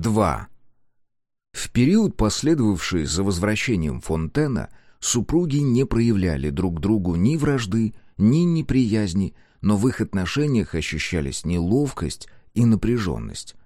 2. В период, последовавший за возвращением Фонтена, супруги не проявляли друг другу ни вражды, ни неприязни, но в их отношениях ощущались неловкость и напряженность.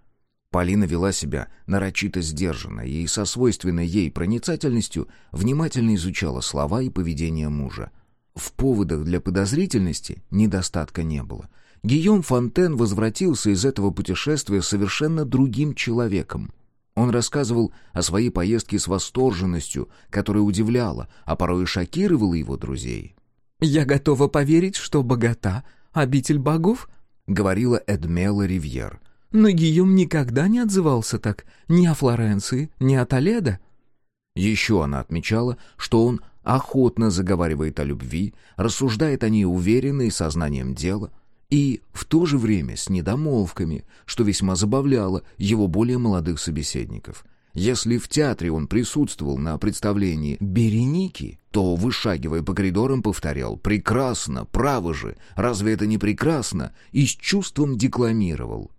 Полина вела себя нарочито сдержанно и со свойственной ей проницательностью внимательно изучала слова и поведение мужа. В поводах для подозрительности недостатка не было. Гийом Фонтен возвратился из этого путешествия совершенно другим человеком. Он рассказывал о своей поездке с восторженностью, которая удивляла, а порой и шокировала его друзей. «Я готова поверить, что богата, обитель богов?» — говорила Эдмела Ривьер. «Но Гийом никогда не отзывался так ни о Флоренции, ни о Толедо». Еще она отмечала, что он охотно заговаривает о любви, рассуждает о ней уверенно и сознанием дела, и в то же время с недомолвками, что весьма забавляло его более молодых собеседников. Если в театре он присутствовал на представлении «Береники», то, вышагивая по коридорам, повторял «Прекрасно! Право же! Разве это не прекрасно?» и с чувством декламировал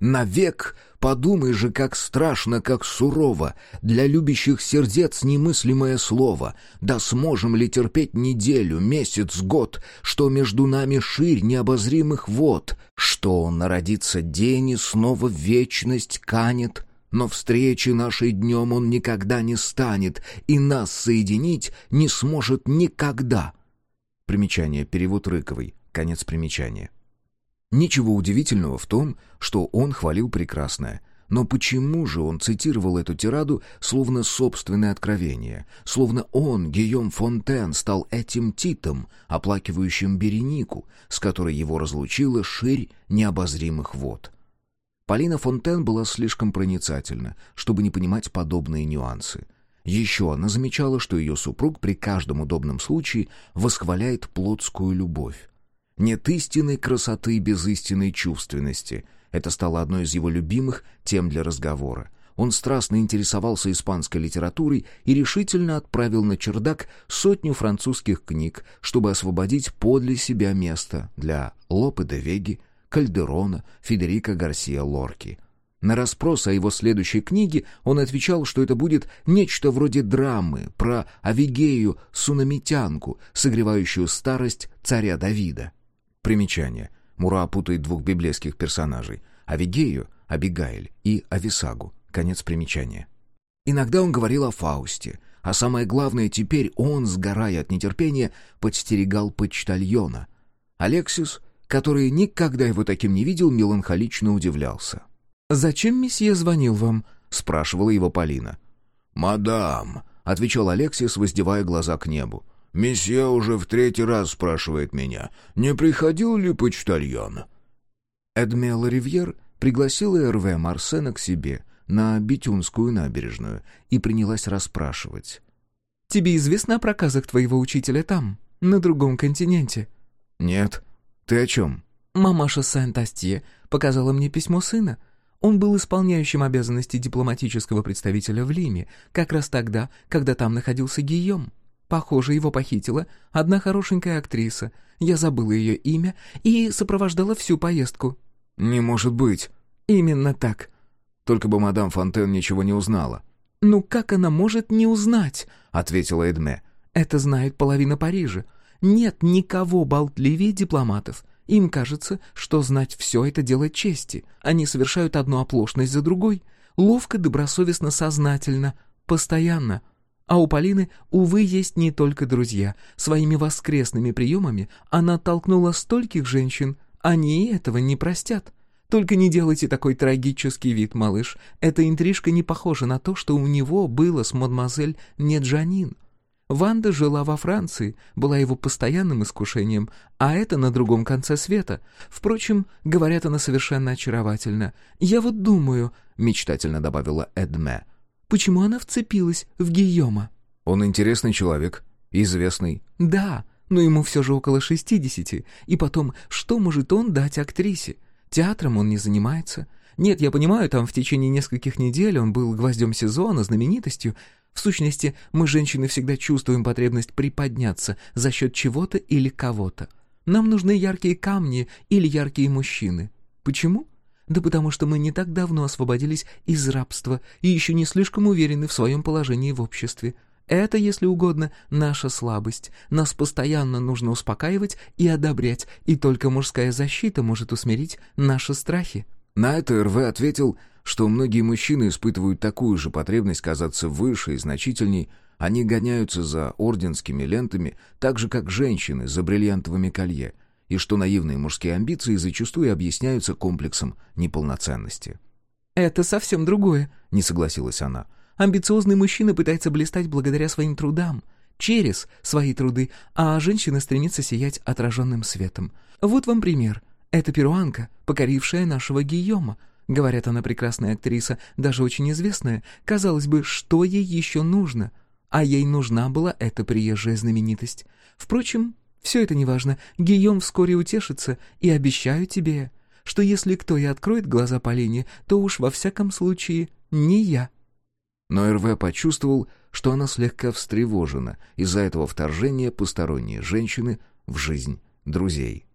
Навек подумай же, как страшно, как сурово, для любящих сердец немыслимое слово. Да сможем ли терпеть неделю, месяц, год, что между нами ширь необозримых вод, что народится день и снова вечность канет, но встречи нашей днем он никогда не станет, и нас соединить не сможет никогда. Примечание, перевод Рыковой, конец примечания. Ничего удивительного в том, что он хвалил прекрасное. Но почему же он цитировал эту тираду словно собственное откровение, словно он, Гийом Фонтен, стал этим Титом, оплакивающим Беренику, с которой его разлучила ширь необозримых вод? Полина Фонтен была слишком проницательна, чтобы не понимать подобные нюансы. Еще она замечала, что ее супруг при каждом удобном случае восхваляет плотскую любовь. Нет истинной красоты без истинной чувственности. Это стало одной из его любимых тем для разговора. Он страстно интересовался испанской литературой и решительно отправил на чердак сотню французских книг, чтобы освободить подле себя место для Лопе де Веги, Кальдерона, Федерико Гарсия Лорки. На расспрос о его следующей книге он отвечал, что это будет нечто вроде драмы про Авигею Сунамитянку, согревающую старость царя Давида. Примечание. Мура путает двух библейских персонажей — Авигею, Абигаиль и Ависагу. Конец примечания. Иногда он говорил о Фаусте, а самое главное, теперь он, сгорая от нетерпения, подстерегал почтальона. Алексис, который никогда его таким не видел, меланхолично удивлялся. «Зачем месье звонил вам?» — спрашивала его Полина. «Мадам», — отвечал Алексис, воздевая глаза к небу, Месье уже в третий раз спрашивает меня, не приходил ли почтальон?» Эдмела Ривьер пригласила Эрве Марсена к себе на Битюнскую набережную и принялась расспрашивать. «Тебе известно о проказах твоего учителя там, на другом континенте?» «Нет. Ты о чем?» «Мамаша Сент-Астье показала мне письмо сына. Он был исполняющим обязанности дипломатического представителя в Лиме, как раз тогда, когда там находился Гийом. Похоже, его похитила одна хорошенькая актриса. Я забыла ее имя и сопровождала всю поездку». «Не может быть». «Именно так». «Только бы мадам Фонтен ничего не узнала». «Ну как она может не узнать?» — ответила Эдме. «Это знает половина Парижа. Нет никого болтливее дипломатов. Им кажется, что знать все — это дело чести. Они совершают одну оплошность за другой. Ловко, добросовестно, сознательно, постоянно». А у Полины, увы, есть не только друзья. Своими воскресными приемами она толкнула стольких женщин. Они этого не простят. Только не делайте такой трагический вид, малыш. Эта интрижка не похожа на то, что у него было с мадемуазель Неджанин. Ванда жила во Франции, была его постоянным искушением, а это на другом конце света. Впрочем, говорят, она совершенно очаровательна. Я вот думаю, — мечтательно добавила Эдме, — Почему она вцепилась в Гийома?» «Он интересный человек, известный». «Да, но ему все же около шестидесяти. И потом, что может он дать актрисе? Театром он не занимается. Нет, я понимаю, там в течение нескольких недель он был гвоздем сезона, знаменитостью. В сущности, мы, женщины, всегда чувствуем потребность приподняться за счет чего-то или кого-то. Нам нужны яркие камни или яркие мужчины. Почему? Да потому что мы не так давно освободились из рабства и еще не слишком уверены в своем положении в обществе. Это, если угодно, наша слабость. Нас постоянно нужно успокаивать и одобрять, и только мужская защита может усмирить наши страхи». На это РВ ответил, что многие мужчины испытывают такую же потребность казаться выше и значительней, они гоняются за орденскими лентами, так же, как женщины за бриллиантовыми колье, и что наивные мужские амбиции зачастую объясняются комплексом неполноценности. «Это совсем другое», — не согласилась она. «Амбициозный мужчина пытается блистать благодаря своим трудам, через свои труды, а женщина стремится сиять отраженным светом. Вот вам пример. Это перуанка, покорившая нашего Гийома. Говорят, она прекрасная актриса, даже очень известная. Казалось бы, что ей еще нужно? А ей нужна была эта приезжая знаменитость. Впрочем, все это неважно. Гийом вскоре утешится, и обещаю тебе, что если кто и откроет глаза Полине, то уж во всяком случае не я». Но РВ почувствовал, что она слегка встревожена из-за этого вторжения посторонней женщины в жизнь друзей.